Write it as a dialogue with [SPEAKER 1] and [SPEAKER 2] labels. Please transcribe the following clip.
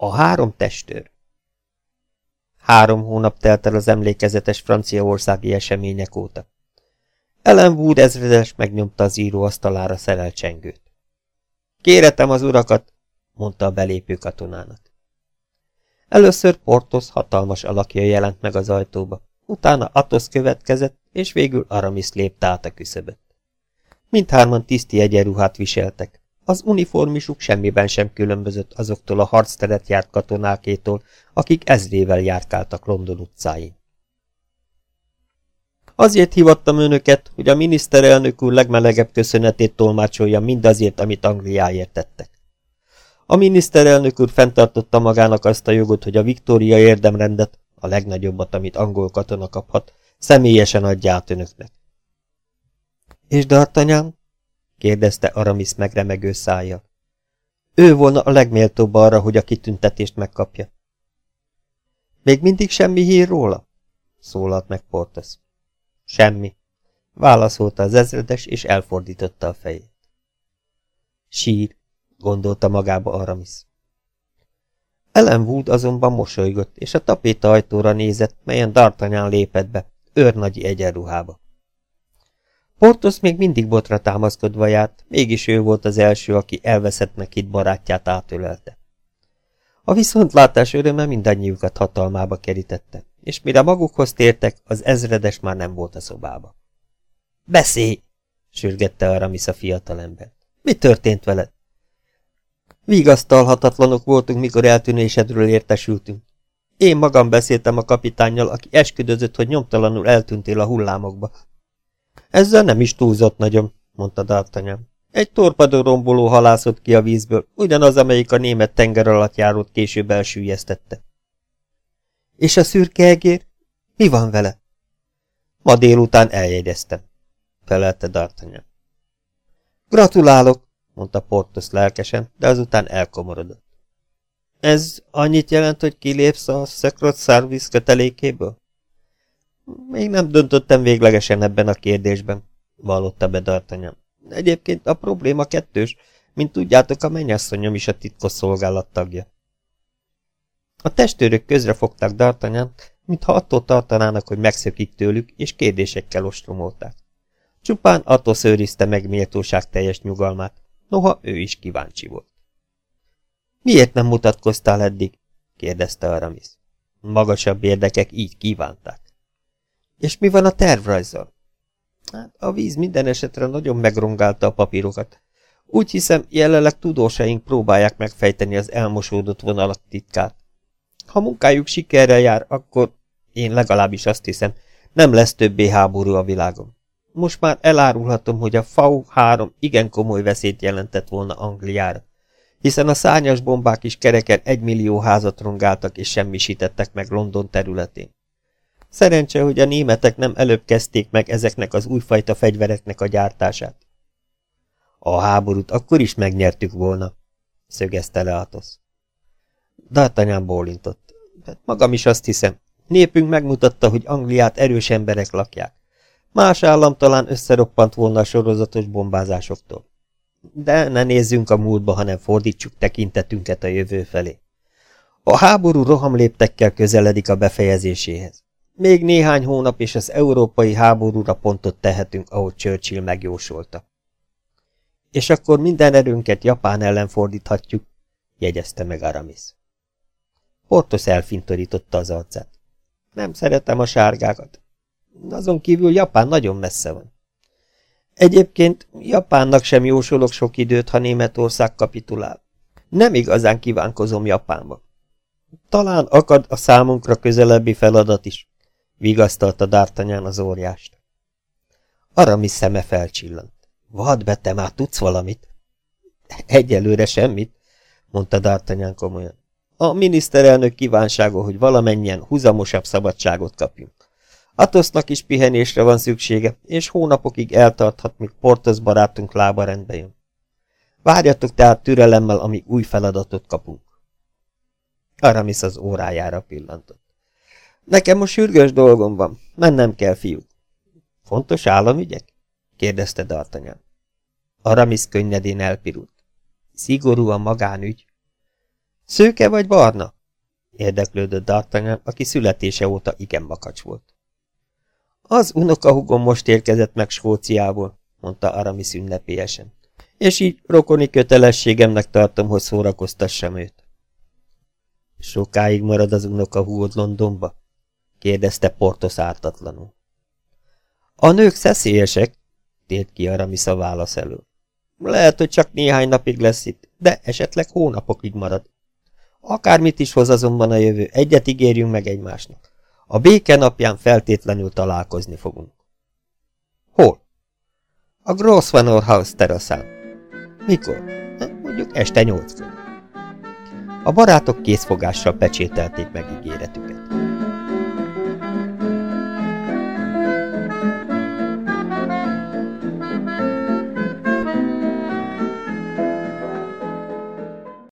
[SPEAKER 1] A három testőr Három hónap telt el az emlékezetes franciaországi események óta. Ellen Wood ezredes megnyomta az író asztalára szerelt csengőt. Kéretem az urakat, mondta a belépő katonának. Először Portos hatalmas alakja jelent meg az ajtóba, utána Atos következett, és végül Aramis lépte át a küszöböt. Mindhárman tiszti egyenruhát viseltek, az uniformisuk semmiben sem különbözött azoktól a harcteret járt katonákétól, akik ezrével járkáltak London utcáin. Azért hivattam önöket, hogy a miniszterelnök úr legmelegebb köszönetét tolmácsolja mindazért, amit Angliáért tettek. A miniszterelnök úr fenntartotta magának azt a jogot, hogy a Viktória érdemrendet, a legnagyobbat, amit angol katona kaphat, személyesen adja át önöknek. És D'Artagnan? Kérdezte Aramis megremegő szájjal. Ő volna a legméltóbb arra, hogy a kitüntetést megkapja. Még mindig semmi hír róla? szólalt meg Portes. Semmi, válaszolta az ezredes, és elfordította a fejét. Sír, gondolta magába Aramis. Ellen Wood azonban mosolygott, és a tapéta ajtóra nézett, melyen D'Artagnan lépett be, őrnagyi egyenruhába. Portos még mindig botra támaszkodva járt, mégis ő volt az első, aki elveszettnek itt barátját átölelte. A viszontlátás öröme mindannyiukat hatalmába kerítette, és mire magukhoz tértek, az ezredes már nem volt a szobába. Beszélj! sürgette Aramis a fiatalember. Mi történt veled? Vigasztalhatatlanok voltunk, mikor eltűnésedről értesültünk. Én magam beszéltem a kapitánnyal, aki esküdözött, hogy nyomtalanul eltűntél a hullámokba, ezzel nem is túlzott nagyon, mondta D'Artagnan. Egy torpadó romboló halászott ki a vízből, ugyanaz, amelyik a német tenger alatt járót később elsüllyesztette. És a szürke egér? Mi van vele? Ma délután eljegyeztem, felelte D'Artagnan. Gratulálok, mondta Portos lelkesen, de azután elkomorodott. Ez annyit jelent, hogy kilépsz a Secret Service kötelékéből? Még nem döntöttem véglegesen ebben a kérdésben, vallotta be D'Artagnan. Egyébként a probléma kettős, mint tudjátok, a mennyasszonyom is a titkos szolgálat tagja. A testőrök közre fogták D'Artagnan, mintha attól tartanának, hogy megszökik tőlük, és kérdésekkel ostromolták. Csupán attól szőrizte meg méltóság teljes nyugalmát, noha ő is kíváncsi volt. Miért nem mutatkoztál eddig? kérdezte Aramis. Magasabb érdekek így kívánták. És mi van a tervrajzzal? Hát a víz minden esetre nagyon megrongálta a papírokat. Úgy hiszem, jelenleg tudósaink próbálják megfejteni az elmosódott vonalak titkát. Ha munkájuk sikerrel jár, akkor én legalábbis azt hiszem, nem lesz többé háború a világon. Most már elárulhatom, hogy a V3 igen komoly veszélyt jelentett volna Angliára, hiszen a szárnyas bombák is kereken egymillió házat rongáltak és semmisítettek meg London területén. Szerencse, hogy a németek nem előbb kezdték meg ezeknek az újfajta fegyvereknek a gyártását. A háborút akkor is megnyertük volna, szögezte le Atosz. D'Artagnan bólintott. Hát magam is azt hiszem. Népünk megmutatta, hogy Angliát erős emberek lakják. Más állam talán összeroppant volna a sorozatos bombázásoktól. De ne nézzünk a múltba, hanem fordítsuk tekintetünket a jövő felé. A háború rohamléptekkel közeledik a befejezéséhez. Még néhány hónap és az európai háborúra pontot tehetünk, ahogy Churchill megjósolta. És akkor minden erőnket Japán ellen fordíthatjuk, jegyezte meg Aramis. Portos elfintorította az arcát. Nem szeretem a sárgákat. Azon kívül Japán nagyon messze van. Egyébként Japánnak sem jósolok sok időt, ha Németország kapitulál. Nem igazán kívánkozom Japánba. Talán akad a számunkra közelebbi feladat is vigasztalta D'Artagnan az óriást. Aramis szeme felcsillant. Vad be, te már tudsz valamit? Egyelőre semmit, mondta D'Artagnan komolyan. A miniszterelnök kívánsága, hogy valamennyien húzamosabb szabadságot kapjunk. Atosznak is pihenésre van szüksége, és hónapokig eltarthat, míg Portos barátunk lába rendbe jön. Várjatok tehát türelemmel, amíg új feladatot kapunk. Aramis az órájára pillantott. Nekem most sürgős dolgom van. Mennem kell, fiúk. Fontos államügyek? kérdezte D'Artagnan. Aramis könnyedén elpirult. Szigorúan magánügy. Szőke vagy barna? érdeklődött D'Artagnan, aki születése óta igen makacs volt. Az unokahugom most érkezett meg Skóciából, mondta Aramis ünnepélyesen, és így rokoni kötelességemnek tartom, hogy szórakoztassam őt. Sokáig marad az unokahúgod Londonba? Kérdezte Portos ártatlanul. A nők szeszélyesek, tért ki Aramis a válasz elől. Lehet, hogy csak néhány napig lesz itt, de esetleg hónapokig marad. Akármit is hoz azonban a jövő, egyet ígérjünk meg egymásnak. A béke napján feltétlenül találkozni fogunk. Hol? A Grosvenor House teraszán. Mikor? Mondjuk este nyolckor. A barátok készfogással pecsételték meg ígéretüket.